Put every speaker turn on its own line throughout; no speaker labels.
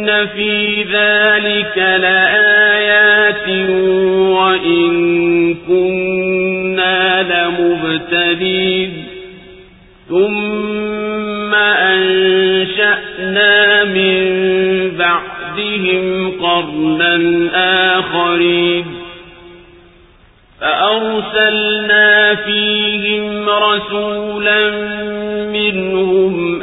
إن في ذلك لآيات وإن كنا لمبتلين ثم أنشأنا من بعدهم قرنا آخرين فأرسلنا فيهم رسولا منهم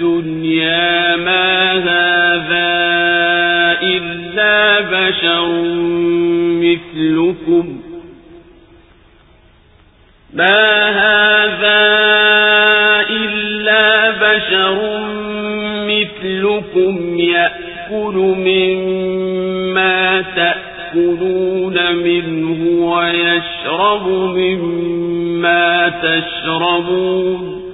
الدنيا ما هذا إلا بشر مثلكم. ما هذا إلا بشر مثلكم يأكل مما تأكلون منه ويشرب مما تشربون.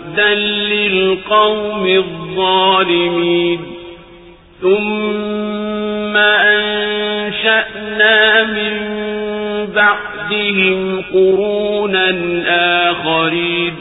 فبعدا للقوم الظالمين ثم أنشأنا من بعدهم قرونا آخرين